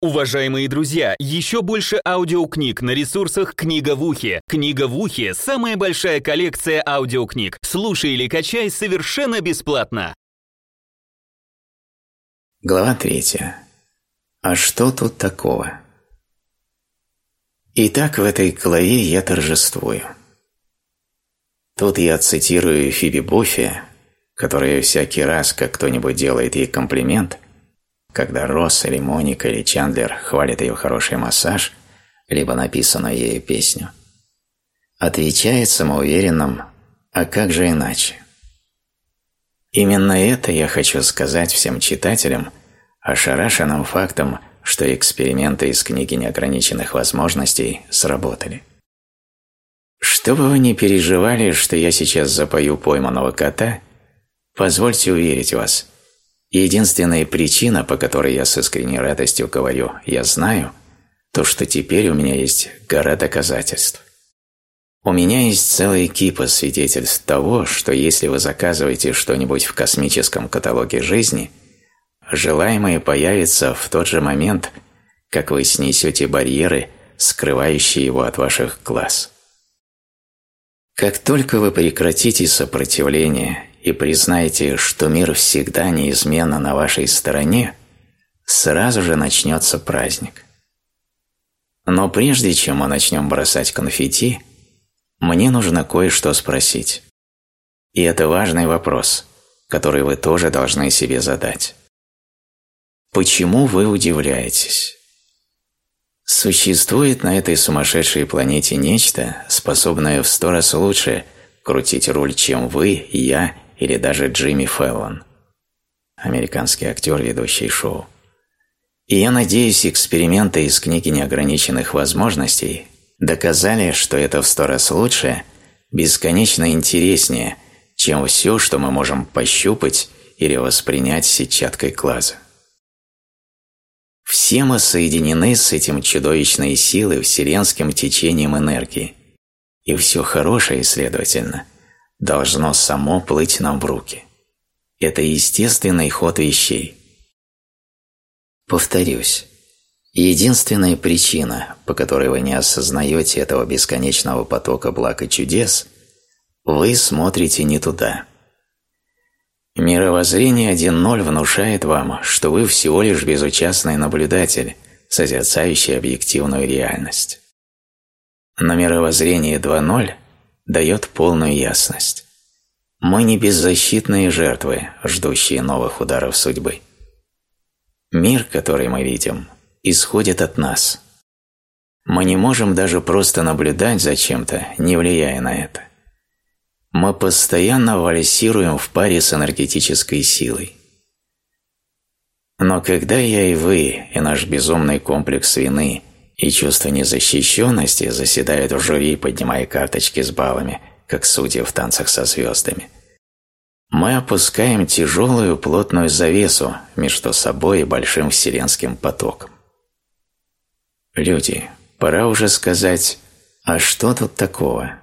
Уважаемые друзья, еще больше аудиокниг на ресурсах «Книга в ухе». «Книга в ухе» — самая большая коллекция аудиокниг. Слушай или качай совершенно бесплатно. Глава третья. А что тут такого? Итак, в этой главе я торжествую. Тут я цитирую Фиби Буффи, которая всякий раз, как кто-нибудь делает ей комплимент – когда Росс или Моника или Чандлер хвалят ее хороший массаж, либо написанную ею песню, отвечает самоуверенным «А как же иначе?». Именно это я хочу сказать всем читателям, ошарашенным фактом, что эксперименты из книги неограниченных возможностей сработали. Что бы вы ни переживали, что я сейчас запою пойманного кота, позвольте уверить вас – единственная причина, по которой я с искренней радостью говорю «я знаю», то, что теперь у меня есть гора доказательств. У меня есть целая кипа свидетельств того, что если вы заказываете что-нибудь в космическом каталоге жизни, желаемое появится в тот же момент, как вы снесете барьеры, скрывающие его от ваших глаз. Как только вы прекратите сопротивление и признаете, что мир всегда неизменно на вашей стороне, сразу же начнется праздник. Но прежде чем мы начнем бросать конфетти, мне нужно кое-что спросить. И это важный вопрос, который вы тоже должны себе задать. Почему вы удивляетесь? Существует на этой сумасшедшей планете нечто, способное в сто раз лучше крутить руль, чем вы, я или даже Джимми Фэллон, американский актер, ведущий шоу. И я надеюсь, эксперименты из книги неограниченных возможностей доказали, что это в сто раз лучше, бесконечно интереснее, чем все, что мы можем пощупать или воспринять сетчаткой глаза. Все мы соединены с этим чудовищной силой вселенским течением энергии, и все хорошее, следовательно – должно само плыть нам в руки. Это естественный ход вещей. Повторюсь, единственная причина, по которой вы не осознаете этого бесконечного потока благ и чудес, вы смотрите не туда. Мировоззрение 1.0 внушает вам, что вы всего лишь безучастный наблюдатель, созерцающий объективную реальность. Но мировоззрение 2.0 – дает полную ясность. Мы не беззащитные жертвы, ждущие новых ударов судьбы. Мир, который мы видим, исходит от нас. Мы не можем даже просто наблюдать за чем-то, не влияя на это. Мы постоянно вальсируем в паре с энергетической силой. Но когда я и вы, и наш безумный комплекс вины и чувство незащищенности заседает в жюри, поднимая карточки с баллами, как судьи в танцах со звездами. Мы опускаем тяжелую плотную завесу между собой и большим вселенским потоком. Люди, пора уже сказать, а что тут такого?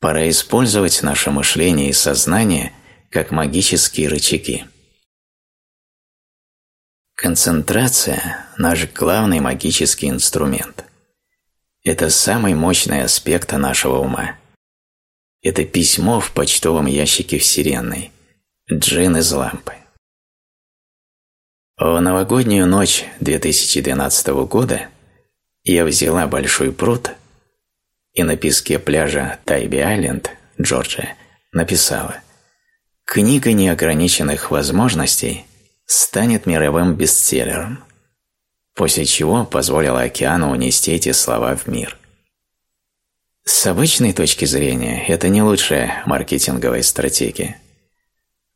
Пора использовать наше мышление и сознание как магические рычаги. Концентрация – наш главный магический инструмент. Это самый мощный аспект нашего ума. Это письмо в почтовом ящике Вселенной. Джин из лампы. В новогоднюю ночь 2012 года я взяла большой пруд и на песке пляжа Тайби-Айленд, Джорджия, написала «Книга неограниченных возможностей – станет мировым бестселлером, после чего позволила океану унести эти слова в мир. С обычной точки зрения это не лучшая маркетинговая стратегия.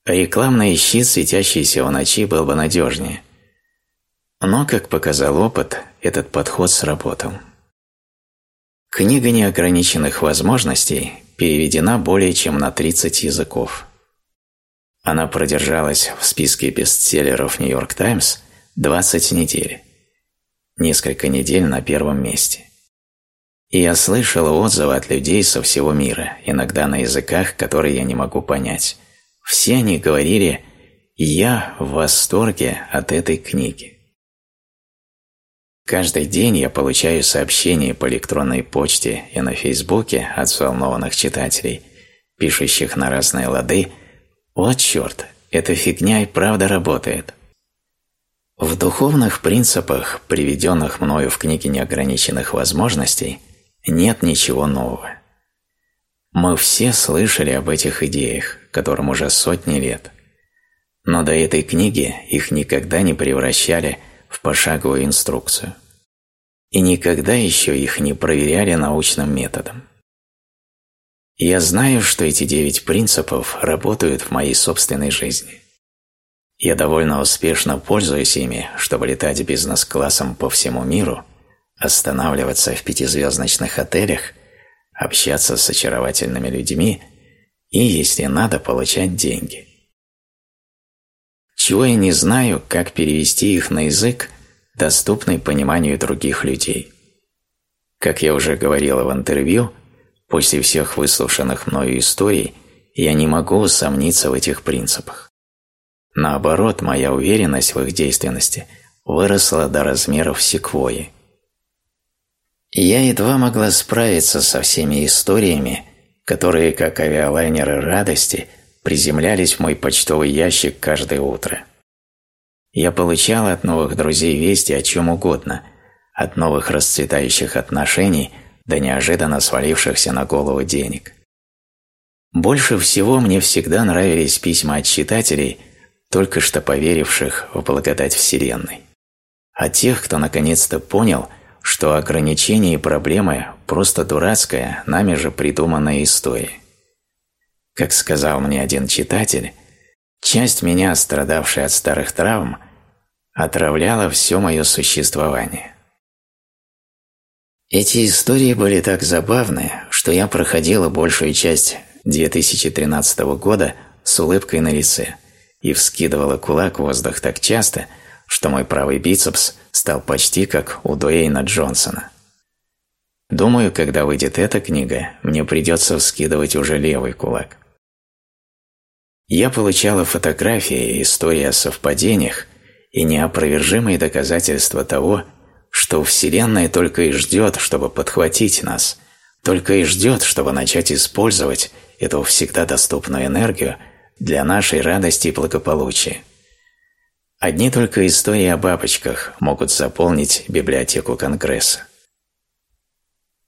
Рекламный щит, светящийся в ночи, был бы надежнее. Но, как показал опыт, этот подход сработал. Книга неограниченных возможностей переведена более чем на 30 языков. Она продержалась в списке бестселлеров «Нью-Йорк Таймс» 20 недель. Несколько недель на первом месте. И я слышал отзывы от людей со всего мира, иногда на языках, которые я не могу понять. Все они говорили «Я в восторге от этой книги». Каждый день я получаю сообщения по электронной почте и на Фейсбуке от взволнованных читателей, пишущих на разные лады «Вот черт, эта фигня и правда работает». В духовных принципах, приведенных мною в книге неограниченных возможностей, нет ничего нового. Мы все слышали об этих идеях, которым уже сотни лет. Но до этой книги их никогда не превращали в пошаговую инструкцию и никогда еще их не проверяли научным методом. Я знаю, что эти девять принципов работают в моей собственной жизни. Я довольно успешно пользуюсь ими, чтобы летать бизнес-классом по всему миру, останавливаться в пятизвездочных отелях, общаться с очаровательными людьми и, если надо, получать деньги. Чего я не знаю, как перевести их на язык, доступный пониманию других людей. Как я уже говорила в интервью, после всех выслушанных мною историй я не могу усомниться в этих принципах. Наоборот, моя уверенность в их действенности выросла до размеров секвойи. Я едва могла справиться со всеми историями, которые, как авиалайнеры радости, приземлялись в мой почтовый ящик каждое утро. Я получал от новых друзей вести о чем угодно, от новых расцветающих отношений до неожиданно свалившихся на голову денег. Больше всего мне всегда нравились письма от читателей, только что поверивших в благодать Вселенной. От тех, кто наконец-то понял, что ограничения и проблемы – просто дурацкая, нами же придуманная история. Как сказал мне один читатель, Часть меня, страдавшая от старых травм, отравляла все мое существование. Эти истории были так забавны, что я проходила большую часть 2013 года с улыбкой на лице и вскидывала кулак в воздух так часто, что мой правый бицепс стал почти как у Дуэйна Джонсона. Думаю, когда выйдет эта книга, мне придется вскидывать уже левый кулак. Я получала фотографии, истории о совпадениях и неопровержимые доказательства того, что Вселенная только и ждет, чтобы подхватить нас, только и ждет, чтобы начать использовать эту всегда доступную энергию для нашей радости и благополучия. Одни только истории о бабочках могут заполнить библиотеку Конгресса.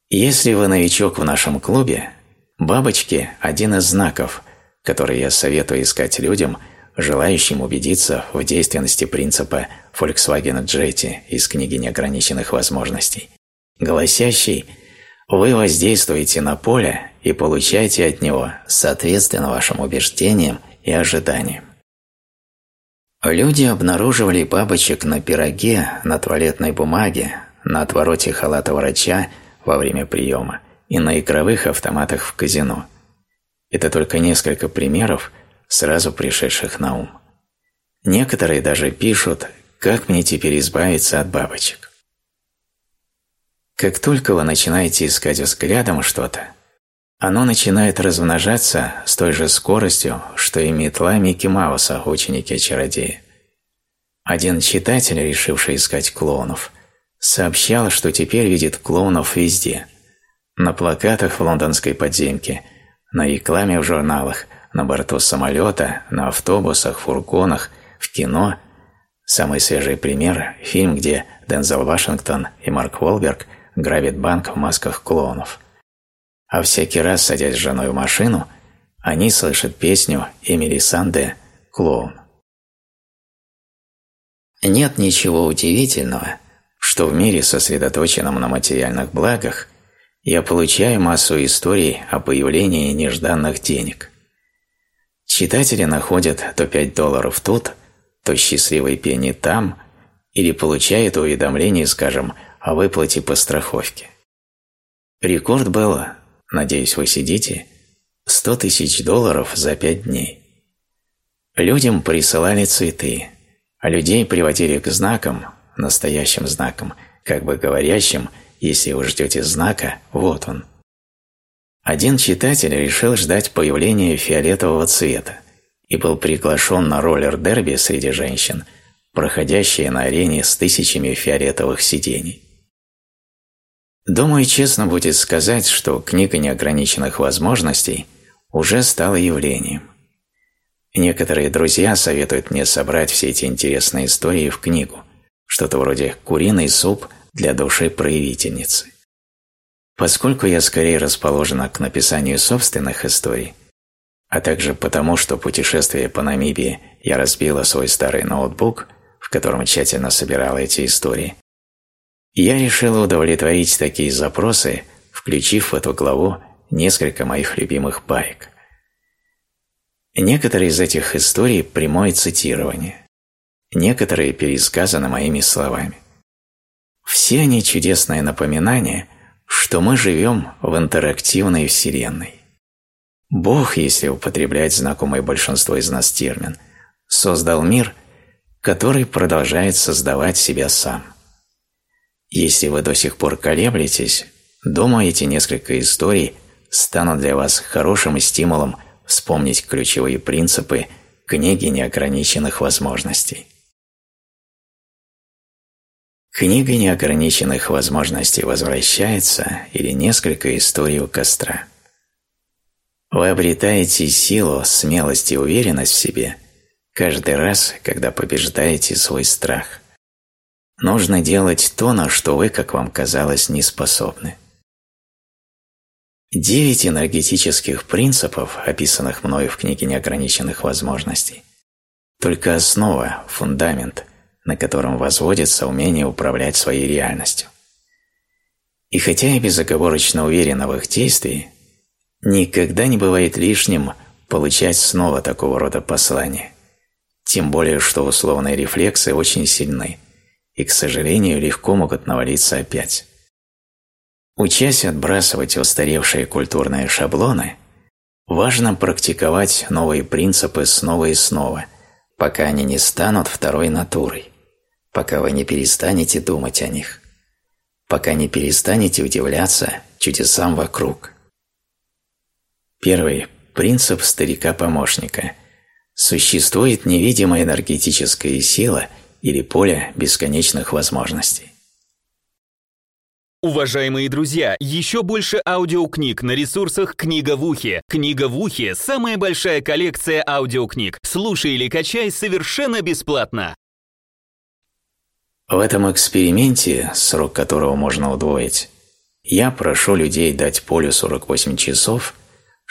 Если вы новичок в нашем клубе, бабочки – один из знаков – который я советую искать людям, желающим убедиться в действенности принципа Volkswagen Jeti из книги неограниченных возможностей, гласящий «Вы воздействуете на поле и получаете от него соответственно вашим убеждениям и ожиданиям». Люди обнаруживали бабочек на пироге, на туалетной бумаге, на отвороте халата врача во время приема и на игровых автоматах в казино – это только несколько примеров, сразу пришедших на ум. Некоторые даже пишут, как мне теперь избавиться от бабочек. Как только вы начинаете искать взглядом что-то, оно начинает размножаться с той же скоростью, что и метла Микки Мауса, ученики-чародея. Один читатель, решивший искать клоунов, сообщал, что теперь видит клоунов везде. На плакатах в лондонской подземке – на рекламе в журналах, на борту самолета, на автобусах, фургонах, в кино. Самый свежий пример – фильм, где Дензел Вашингтон и Марк Уолберг грабят банк в масках клоунов. А всякий раз, садясь с женой в машину, они слышат песню Эмили Санде «Клоун». Нет ничего удивительного, что в мире, сосредоточенном на материальных благах, я получаю массу историй о появлении нежданных денег. Читатели находят то 5 долларов тут, то счастливый пенни там, или получают уведомление, скажем, о выплате по страховке. Рекорд был, надеюсь, вы сидите, 100 тысяч долларов за 5 дней. Людям присылали цветы, а людей приводили к знакам, настоящим знакам, как бы говорящим – если вы ждете знака, вот он. Один читатель решил ждать появления фиолетового цвета и был приглашен на роллер-дерби среди женщин проходящее на арене с тысячами фиолетовых сидений. Думаю, честно будет сказать, что книга неограниченных возможностей уже стала явлением. Некоторые друзья советуют мне собрать все эти интересные истории в книгу, что-то вроде «Куриный суп для души проявительницы». Поскольку я скорее расположена к написанию собственных историй, а также потому, что путешествие по Намибии я разбила свой старый ноутбук, в котором тщательно собирала эти истории, я решила удовлетворить такие запросы, включив в эту главу несколько моих любимых баек. Некоторые из этих историй – прямое цитирование, некоторые пересказаны моими словами. Все они чудесное напоминание, что мы живем в интерактивной вселенной. Бог, если употреблять знакомый большинство из нас термин, создал мир, который продолжает создавать себя сам. Если вы до сих пор колеблетесь, думаю, эти несколько историй станут для вас хорошим стимулом вспомнить ключевые принципы книги неограниченных возможностей. Книга неограниченных возможностей возвращается или несколько историй у костра. Вы обретаете силу, смелость и уверенность в себе каждый раз, когда побеждаете свой страх. Нужно делать то, на что вы, как вам казалось, не способны. Девять энергетических принципов, описанных мною в книге неограниченных возможностей, только основа, фундамент, на котором возводится умение управлять своей реальностью. И хотя я безоговорочно уверен в их действии, никогда не бывает лишним получать снова такого рода послания, тем более что условные рефлексы очень сильны – и, к сожалению, легко могут навалиться опять. Учась отбрасывать устаревшие культурные шаблоны, важно практиковать новые принципы снова и снова, пока они не станут второй натурой, пока вы не перестанете думать о них, пока не перестанете удивляться чудесам вокруг. Первый – принцип старика-помощника. Существует невидимая энергетическая сила – или поле бесконечных возможностей. Уважаемые друзья, еще больше аудиокниг на ресурсах «Книга в ухе». «Книга в ухе» — самая большая коллекция аудиокниг. Слушай или качай совершенно бесплатно. В этом эксперименте, срок которого можно удвоить, я прошу людей дать полю 48 часов,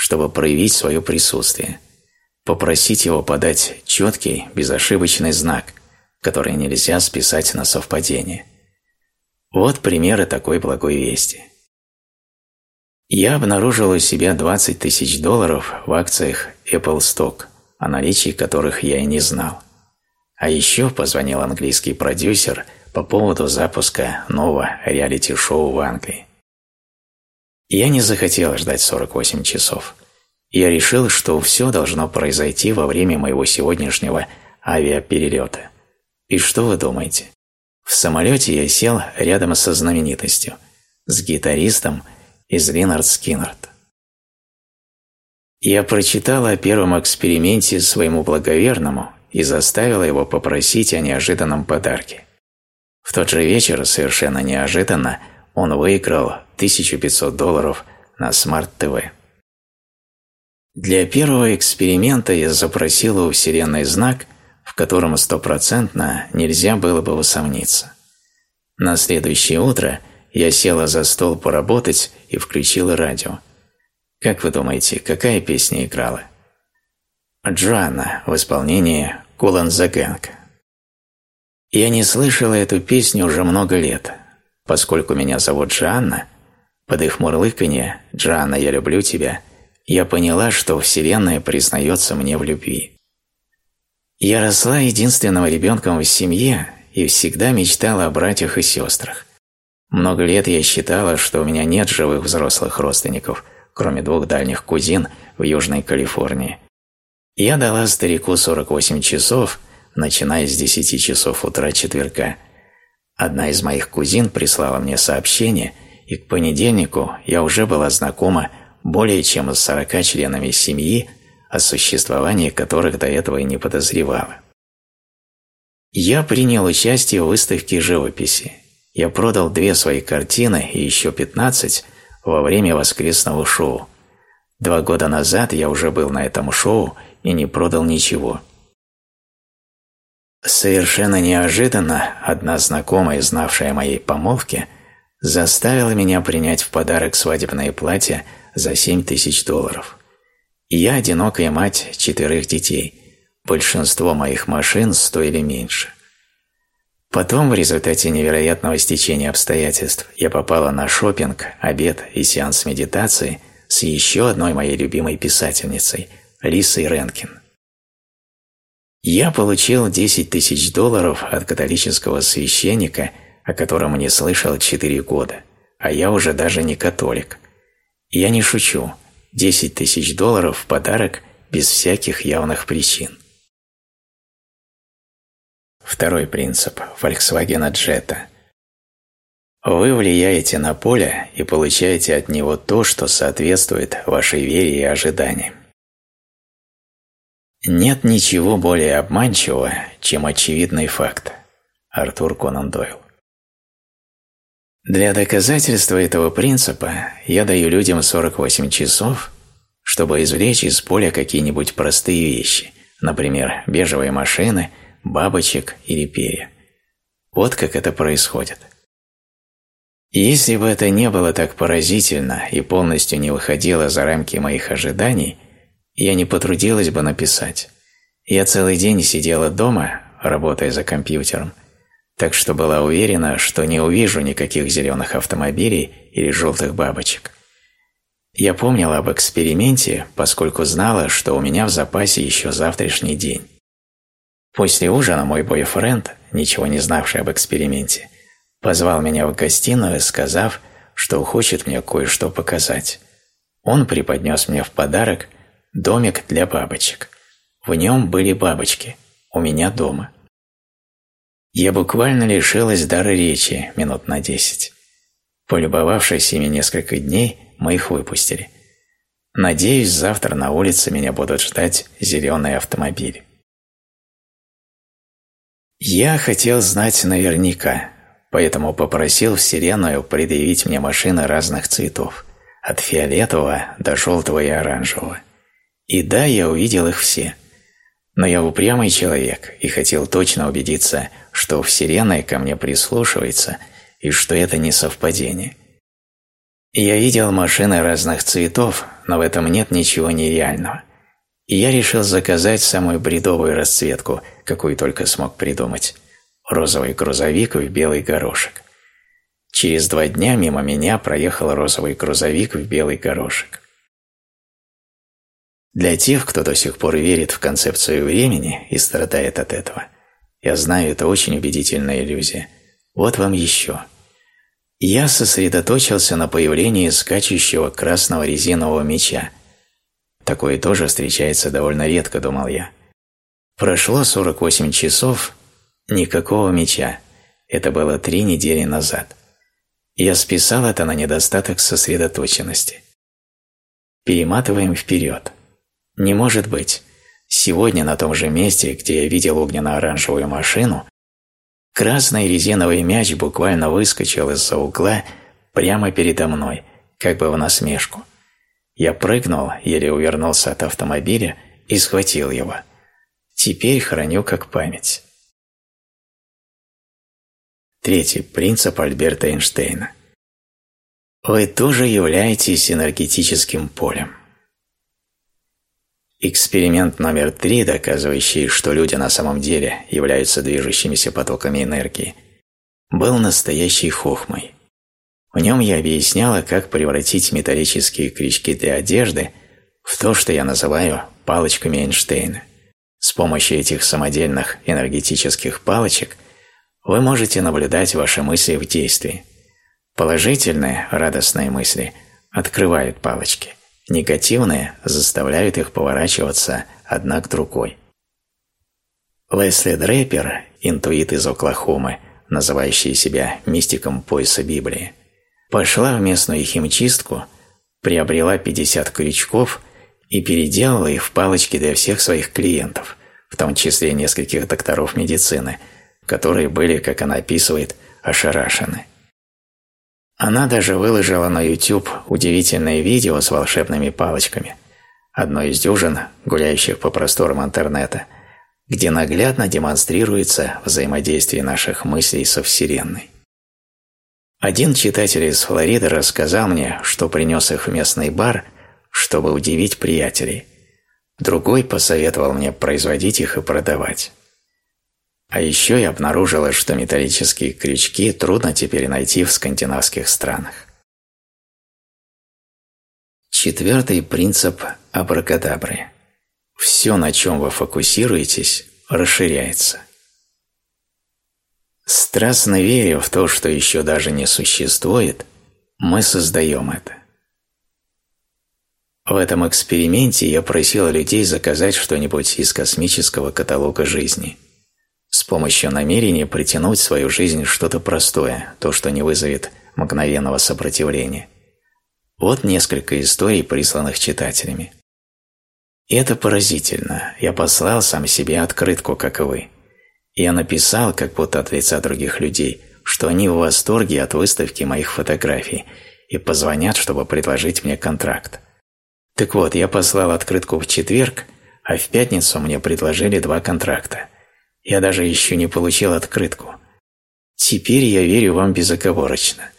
чтобы проявить свое присутствие, попросить его подать четкий, безошибочный знак – которые нельзя списать на совпадение. Вот примеры такой благой вести. Я обнаружил у себя 20 тысяч долларов в акциях Apple Stock, о наличии которых я и не знал. А еще позвонил английский продюсер по поводу запуска нового реалити-шоу в Англии. Я не захотел ждать 48 часов. Я решил, что все должно произойти во время моего сегодняшнего авиаперелета. И что вы думаете? В самолете я сел рядом со знаменитостью, с гитаристом из Lynyrd Skynyrd. Я прочитал о первом эксперименте своему благоверному и заставил его попросить о неожиданном подарке. В тот же вечер, совершенно неожиданно, он выиграл 1500 долларов на смарт-ТВ. Для первого эксперимента я запросил у Вселенной знак – в котором стопроцентно нельзя было бы усомниться. На следующее утро я села за стол поработать и включила радио. Как вы думаете, какая песня играла? Джоанна в исполнении Кулан Загэнг. Я не слышала эту песню уже много лет, поскольку меня зовут Джоанна, под их мурлыканье «Джоанна, я люблю тебя», я поняла, что Вселенная признается мне в любви. Я росла единственным ребенком в семье и всегда мечтала о братьях и сестрах. Много лет я считала, что у меня нет живых взрослых родственников, кроме двух дальних кузин в Южной Калифорнии. Я дала старику 48 часов, начиная с 10 часов утра четверга. Одна из моих кузин прислала мне сообщение, и к понедельнику я уже была знакома более чем с 40 членами семьи, о существовании которых до этого и не подозревала. Я принял участие в выставке живописи. Я продал две свои картины и еще 15 во время воскресного шоу. Два года назад я уже был на этом шоу и не продал ничего. Совершенно неожиданно одна знакомая, знавшая о моей помолвке, заставила меня принять в подарок свадебное платье за 7 тысяч долларов. Я одинокая мать четырех детей – Большинство моих машин стоили меньше. Потом, в результате невероятного стечения обстоятельств, я попала на шопинг, обед и сеанс медитации с еще одной моей любимой писательницей, Лисой Ренкин. Я получил 10 тысяч долларов от католического священника, о котором не слышал 4 года, а я уже даже не католик. Я не шучу, 10 тысяч долларов в подарок без всяких явных причин. Второй принцип Volkswagen Jetta. Вы влияете на поле и получаете от него то, что соответствует вашей вере и ожиданиям. Нет ничего более обманчивого, чем очевидный факт. Артур Конан Дойл. Для доказательства этого принципа я даю людям 48 часов, чтобы извлечь из поля какие-нибудь простые вещи, например, бежевые машины – бабочек или перья. Вот как это происходит. если бы это не было так поразительно и полностью не выходило за рамки моих ожиданий, я не потрудилась бы написать. Я целый день сидела дома, работая за компьютером, так что была уверена, что не увижу никаких зеленых автомобилей или желтых бабочек. Я помнила об эксперименте, поскольку знала, что у меня в запасе еще завтрашний день. После ужина мой бойфренд, ничего не знавший об эксперименте, позвал меня в гостиную, сказав, что хочет мне кое-что показать. Он преподнес мне в подарок домик для бабочек. В нем были бабочки, у меня дома. Я буквально лишилась дара речи минут на десять. Полюбовавшись ими несколько дней, мы их выпустили. Надеюсь, завтра на улице меня будут ждать зеленые автомобили. Я хотел знать наверняка, поэтому попросил Вселенную предъявить мне машины разных цветов, от фиолетового до желтого и оранжевого. И да, я увидел их все. Но я упрямый человек и хотел точно убедиться, что Вселенная ко мне прислушивается и что это не совпадение. Я видел машины разных цветов, но в этом нет ничего нереального и я решил заказать самую бредовую расцветку, какую только смог придумать – розовый грузовик в белый горошек. Через два дня мимо меня проехал розовый грузовик в белый горошек. Для тех, кто до сих пор верит в концепцию времени и страдает от этого, я знаю, это очень убедительная иллюзия. Вот вам еще. Я сосредоточился на появлении скачущего красного резинового меча – Такое тоже встречается довольно редко, думал я. Прошло 48 часов, никакого меча. Это было три недели назад. Я списал это на недостаток сосредоточенности. Перематываем вперед. Не может быть. Сегодня на том же месте, где я видел огненно-оранжевую машину, красный резиновый мяч буквально выскочил из-за угла прямо передо мной, как бы в насмешку. Я прыгнул, еле увернулся от автомобиля и схватил его. Теперь храню как память. Третий принцип Альберта Эйнштейна. Вы тоже являетесь энергетическим полем. Эксперимент номер три, доказывающий, что люди на самом деле являются движущимися потоками энергии, был настоящей хохмой. В нем я объясняла, как превратить металлические крючки для одежды в то, что я называю палочками Эйнштейна. С помощью этих самодельных энергетических палочек вы можете наблюдать ваши мысли в действии. Положительные, радостные мысли открывают палочки, негативные заставляют их поворачиваться одна к другой. Лесли Дрейпер, интуит из Оклахомы, называющий себя мистиком пояса Библии, Пошла в местную химчистку, приобрела 50 крючков и переделала их в палочки для всех своих клиентов, в том числе нескольких докторов медицины, которые были, как она описывает, ошарашены. Она даже выложила на YouTube удивительное видео с волшебными палочками, одно из дюжин, гуляющих по просторам интернета, где наглядно демонстрируется взаимодействие наших мыслей со Вселенной. Один читатель из Флориды рассказал мне, что принес их в местный бар, чтобы удивить приятелей. Другой посоветовал мне производить их и продавать. А еще я обнаружила, что металлические крючки трудно теперь найти в скандинавских странах. Четвертый принцип абракадабры. Все, на чем вы фокусируетесь, расширяется. Страстно веря в то, что еще даже не существует, мы создаем это. В этом эксперименте я просил людей заказать что-нибудь из космического каталога жизни – помощью намерения притянуть в свою жизнь что-то простое, то, что не вызовет мгновенного сопротивления. Вот несколько историй, присланных читателями. И это поразительно. Я послал сам себе открытку, как и вы. Я написал, как будто от лица других людей, что они в восторге от выставки моих фотографий и позвонят, чтобы предложить мне контракт. Так вот, я послал открытку в четверг, а в пятницу мне предложили два контракта. Я даже еще не получил открытку. Теперь я верю вам безоговорочно.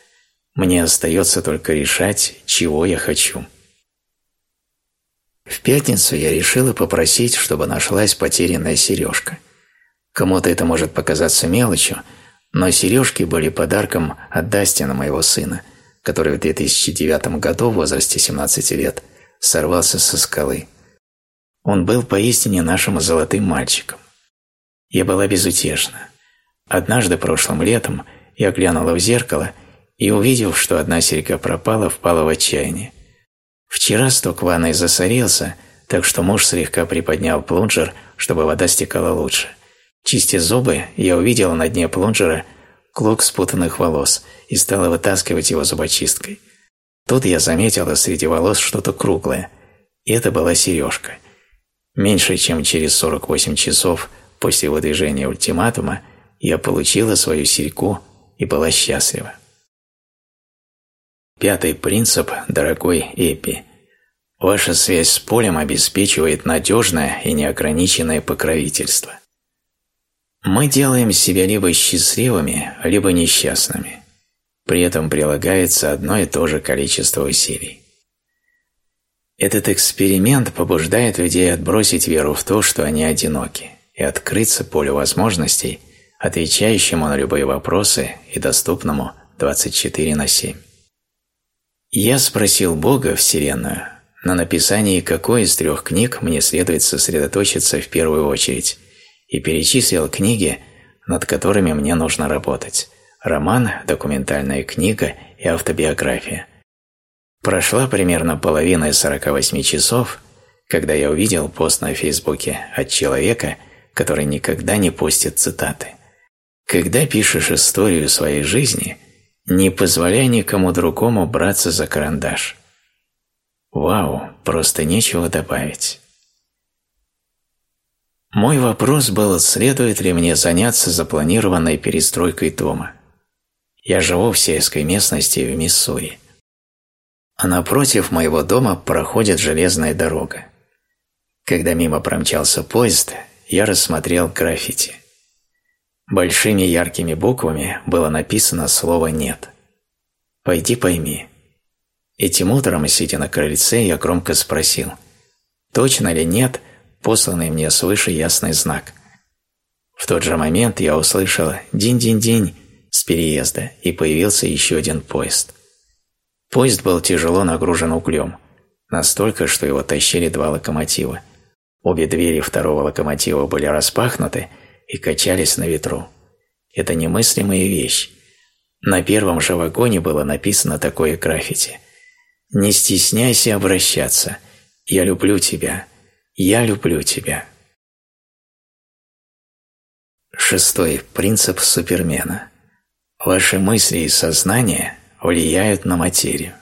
Мне остается только решать, чего я хочу. В пятницу я решила попросить, чтобы нашлась потерянная сережка. Кому-то это может показаться мелочью, но сережки были подарком от Дастина, моего сына, который в 2009 году в возрасте 17 лет сорвался со скалы. Он был поистине нашим золотым мальчиком. Я была безутешна. Однажды прошлым летом я глянула в зеркало и, увидев, что одна серьга пропала, впала в отчаяние. Вчера сток ванной засорился, так что муж слегка приподнял плунжер, чтобы вода стекала лучше. Чистя зубы, я увидела на дне плунжера клок спутанных волос и стала вытаскивать его зубочисткой. Тут я заметила среди волос что-то круглое, и это была сережка. Меньше чем через 48 часов – После выдвижения ультиматума я получила свою серьгу и была счастлива. Пятый принцип, дорогой Эпи. Ваша связь с полем обеспечивает надежное и неограниченное покровительство. Мы делаем себя либо счастливыми, либо несчастными. При этом прилагается одно и то же количество усилий. Этот эксперимент побуждает людей отбросить веру в то, что они одиноки – и открыться полю возможностей, отвечающему на любые вопросы и доступному 24 на 7. Я спросил Бога, Вселенную, на написании какой из трех книг мне следует сосредоточиться в первую очередь, и перечислил книги, над которыми мне нужно работать – роман, документальная книга и автобиография. Прошла примерно половина из 48 часов, когда я увидел пост на Фейсбуке от человека – который никогда не постит цитаты. Когда пишешь историю своей жизни, не позволяй никому другому браться за карандаш. Вау, просто нечего добавить. Мой вопрос был, следует ли мне заняться запланированной перестройкой дома. Я живу в сельской местности в Миссури. А напротив моего дома проходит железная дорога. Когда мимо промчался поезд, я рассмотрел граффити. Большими яркими буквами было написано слово «нет». «Пойди пойми». Этим утром, сидя на крыльце, я громко спросил, точно ли нет посланный мне свыше ясный знак. В тот же момент я услышал «динь-динь-динь» с переезда, и появился еще один поезд. Поезд был тяжело нагружен углем, настолько, что его тащили два локомотива – Обе двери второго локомотива были распахнуты и качались на ветру. Это немыслимая вещь. На первом же вагоне было написано такое граффити. «Не стесняйся обращаться. Я люблю тебя. Я люблю тебя». Шестой принцип Супермена. Ваши мысли и сознание влияют на материю.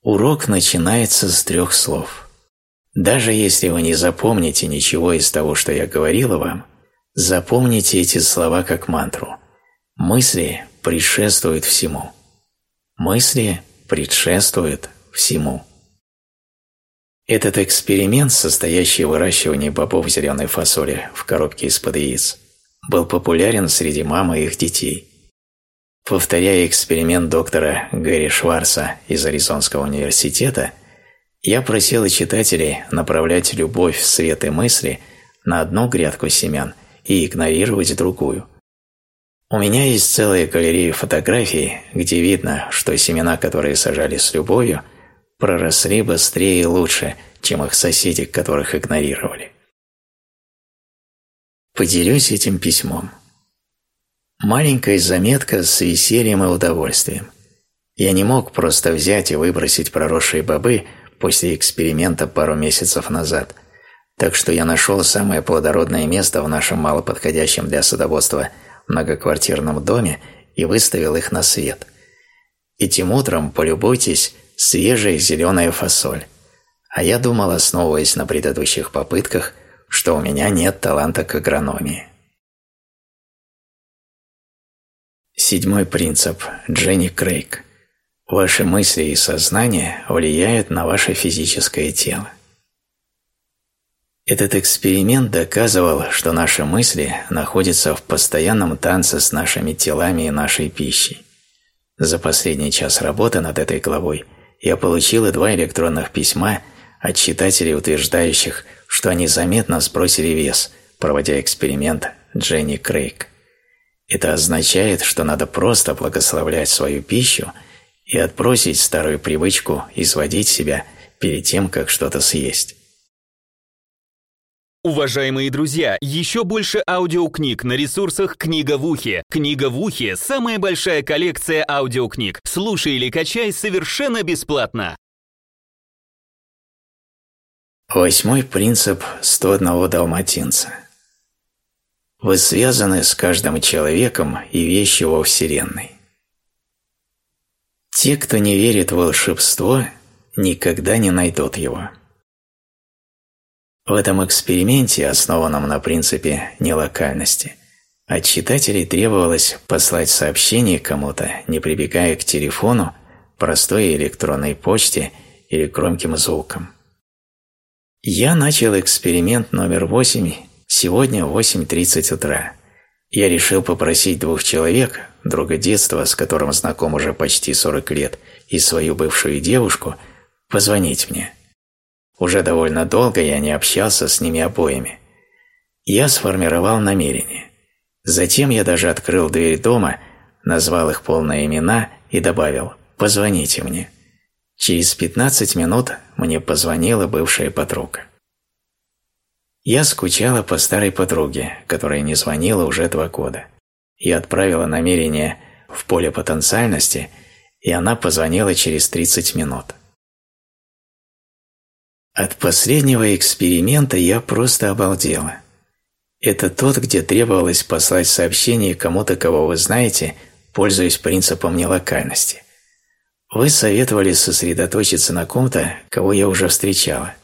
Урок начинается с трех слов – даже если вы не запомните ничего из того, что я говорила вам, Запомните эти слова как мантру. Мысли предшествуют всему. Мысли предшествуют всему. Этот эксперимент, состоящий в выращивании бобов зеленой фасоли в коробке из-под яиц, был популярен среди мам и их детей. Повторяя эксперимент доктора Гэри Шварца из Аризонского университета, я просил читателей направлять любовь, свет и мысли на одну грядку семян и игнорировать другую. У меня есть целая галерея фотографий, где видно, что семена, которые сажали с любовью, проросли быстрее и лучше, чем их соседи, которых игнорировали. Поделюсь этим письмом. Маленькая заметка с весельем и удовольствием. Я не мог просто взять и выбросить проросшие бобы после эксперимента пару месяцев назад, так что я нашел самое плодородное место в нашем малоподходящем для садоводства многоквартирном доме и выставил их на свет. Этим утром полюбуйтесь свежая зеленая фасоль. А я думал, основываясь на предыдущих попытках, что у меня нет таланта к агрономии. Седьмой принцип. Дженни Крейг. Ваши мысли и сознание влияют на ваше физическое тело. Этот эксперимент доказывал, что наши мысли находятся в постоянном танце с нашими телами и нашей пищей. За последний час работы над этой главой я получил два электронных письма от читателей, утверждающих, что они заметно сбросили вес, проводя эксперимент Дженни Крейг. Это означает, что надо просто благословлять свою пищу и отбросить старую привычку изводить себя перед тем, как что-то съесть. Уважаемые друзья, еще больше аудиокниг на ресурсах «Книга в ухе». «Книга в ухе» — самая большая коллекция аудиокниг. Слушай или качай совершенно бесплатно. Восьмой принцип 101 далматинца. Вы связаны с каждым человеком и вещью во Вселенной. Те, кто не верит в волшебство, никогда не найдут его. В этом эксперименте, основанном на принципе нелокальности, от читателей требовалось послать сообщение кому-то, не прибегая к телефону, простой электронной почте или громким звукам. Я начал эксперимент номер восемь Сегодня в 8.30 утра. Я решил попросить двух человек, друга детства, с которым знаком уже почти 40 лет, и свою бывшую девушку, позвонить мне. Уже довольно долго я не общался с ними обоими. Я сформировал намерение. Затем я даже открыл дверь дома, назвал их полные имена и добавил «позвоните мне». Через 15 минут мне позвонила бывшая подруга. Я скучала по старой подруге, которая не звонила уже два года. Я отправила намерение в поле потенциальности, и она позвонила через 30 минут. От последнего эксперимента я просто обалдела. Это тот, где требовалось послать сообщение кому-то, кого вы знаете, пользуясь принципом нелокальности. Вы советовали сосредоточиться на ком-то, кого я уже встречала –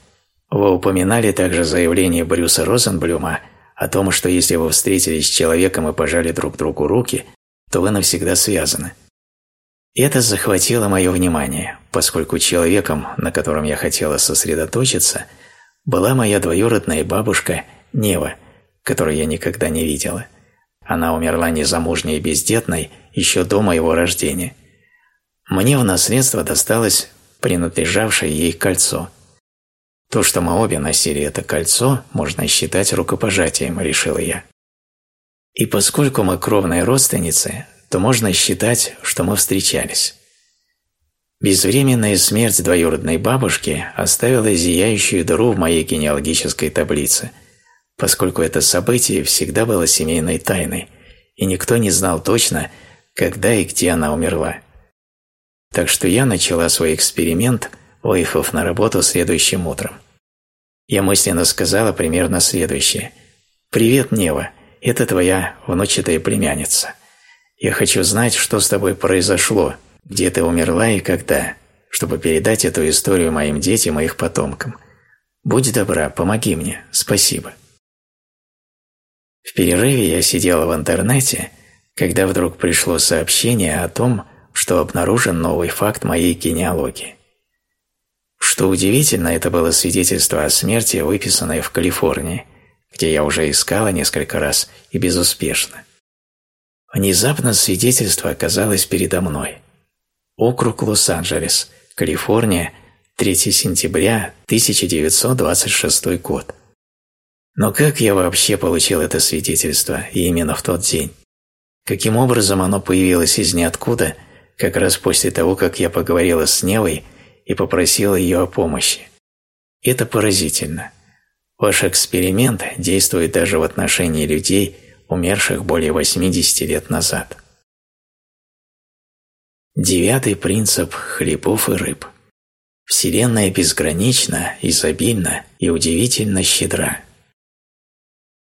вы упоминали также заявление Брюса Розенблюма о том, что если вы встретились с человеком и пожали друг другу руки, то вы навсегда связаны. Это захватило мое внимание, поскольку человеком, на котором я хотела сосредоточиться, была моя двоюродная бабушка Нева, которую я никогда не видела. Она умерла незамужней и бездетной еще до моего рождения. Мне в наследство досталось принадлежавшее ей кольцо – то, что мы обе носили это кольцо, можно считать рукопожатием, решил я. И поскольку мы кровные родственницы, то можно считать, что мы встречались. Безвременная смерть двоюродной бабушки оставила зияющую дыру в моей генеалогической таблице, поскольку это событие всегда было семейной тайной, и никто не знал точно, когда и где она умерла. Так что я начала свой эксперимент – выехав на работу следующим утром. Я мысленно сказала примерно следующее. «Привет, Нева, это твоя внучатая племянница. Я хочу знать, что с тобой произошло, где ты умерла и когда, чтобы передать эту историю моим детям и их потомкам. Будь добра, помоги мне, спасибо». В перерыве я сидела в интернете, когда вдруг пришло сообщение о том, что обнаружен новый факт моей генеалогии. Что удивительно, это было свидетельство о смерти, выписанное в Калифорнии, где я уже искала несколько раз и безуспешно. Внезапно свидетельство оказалось передо мной. Округ Лос-Анджелес, Калифорния, 3 сентября 1926 год. Но как я вообще получил это свидетельство, и именно в тот день? Каким образом оно появилось из ниоткуда, как раз после того, как я поговорила с Невой и попросила ее о помощи? Это поразительно. Ваш эксперимент действует даже в отношении людей, умерших более 80 лет назад. Девятый принцип хлебов и рыб. Вселенная безгранична, изобильна и удивительно щедра.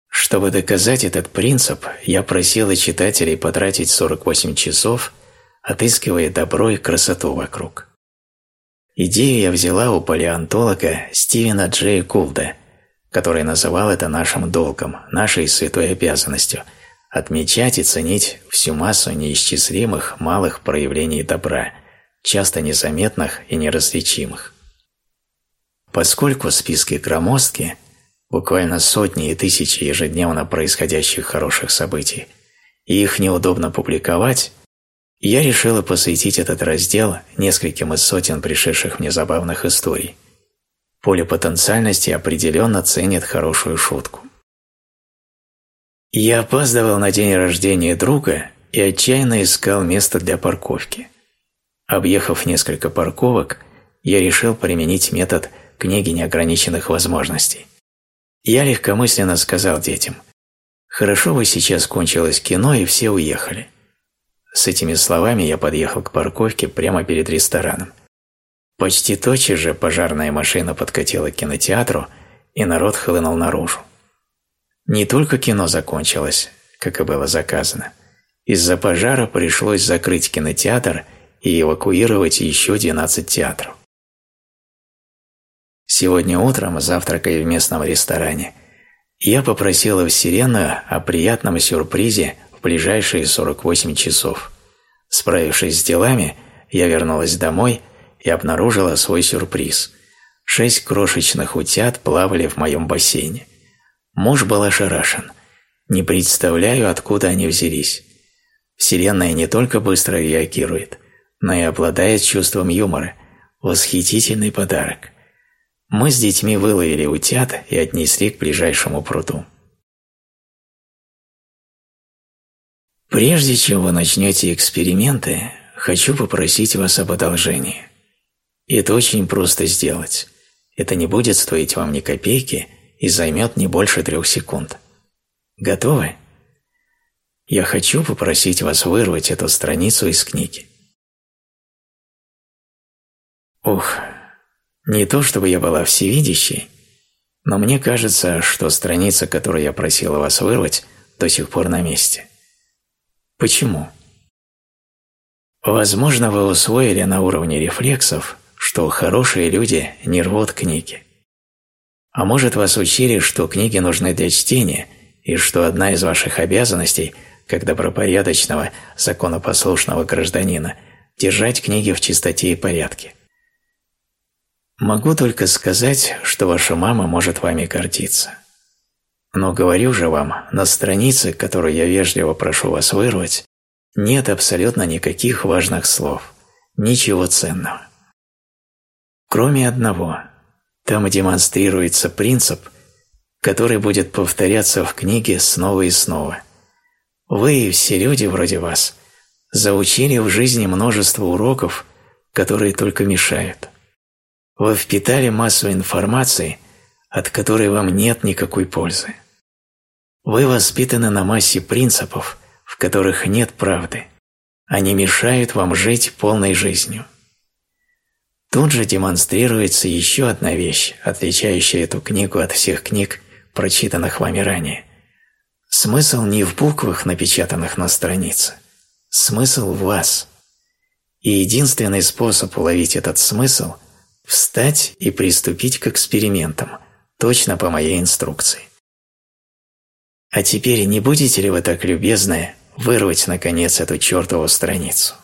Чтобы доказать этот принцип, я просила читателей потратить 48 часов, отыскивая добро и красоту вокруг. Идею я взяла у палеонтолога Стивена Джея Кулда – который называл это нашим долгом, нашей святой обязанностью – отмечать и ценить всю массу неисчислимых малых проявлений добра, часто незаметных и неразличимых. Поскольку списки громоздки – буквально сотни и тысячи ежедневно происходящих хороших событий, и их неудобно публиковать, я решила посвятить этот раздел нескольким из сотен пришедших мне забавных историй – Поле потенциальности определенно ценит хорошую шутку. Я опаздывал на день рождения друга и отчаянно искал место для парковки. Объехав несколько парковок, я решил применить метод книги неограниченных возможностей. Я легкомысленно сказал детям, «Хорошо бы сейчас кончилось кино и все уехали». С этими словами я подъехал к парковке прямо перед рестораном – Почти тотчас же пожарная машина подкатила к кинотеатру, и народ хлынул наружу. Не только кино закончилось, как и было заказано. Из-за пожара пришлось закрыть кинотеатр и эвакуировать еще 12 театров. Сегодня утром, завтракая в местном ресторане, я попросила Вселенную о приятном сюрпризе ближайшие 48 часов. Справившись с делами, я вернулась домой – и обнаружила свой сюрприз. Шесть крошечных утят плавали в моем бассейне. Муж был ошарашен. Не представляю, откуда они взялись. Вселенная не только быстро реагирует, но и обладает чувством юмора. Восхитительный подарок. Мы с детьми выловили утят и отнесли к ближайшему пруду. Прежде чем вы начнете эксперименты, хочу попросить вас об одолжении. Это очень просто сделать. Это не будет стоить вам ни копейки и займет не больше трех секунд. Готовы? Я хочу попросить вас вырвать эту страницу из книги. Ух, не то чтобы я была всевидящей, но мне кажется, что страница, которую я просила вас вырвать, до сих пор на месте. Почему? Возможно, вы усвоили на уровне рефлексов, что хорошие люди не рвут книги. А может, вас учили, что книги нужны для чтения, и что одна из ваших обязанностей, как добропорядочного, законопослушного гражданина, держать книги в чистоте и порядке. Могу только сказать, что ваша мама может вами гордиться. Но говорю же вам, на странице, которую я вежливо прошу вас вырвать, нет абсолютно никаких важных слов, ничего ценного. Кроме одного, там демонстрируется принцип, который будет повторяться в книге снова и снова. Вы и все люди вроде вас заучили в жизни множество уроков, которые только мешают. Вы впитали массу информации, от которой вам нет никакой пользы. Вы воспитаны на массе принципов, в которых нет правды. Они мешают вам жить полной жизнью. Тут же демонстрируется еще одна вещь, отличающая эту книгу от всех книг, прочитанных вами ранее. Смысл не в буквах, напечатанных на странице. Смысл в вас. И единственный способ уловить этот смысл – встать и приступить к экспериментам, точно по моей инструкции. А теперь не будете ли вы так любезны вырвать, наконец, эту чертову страницу?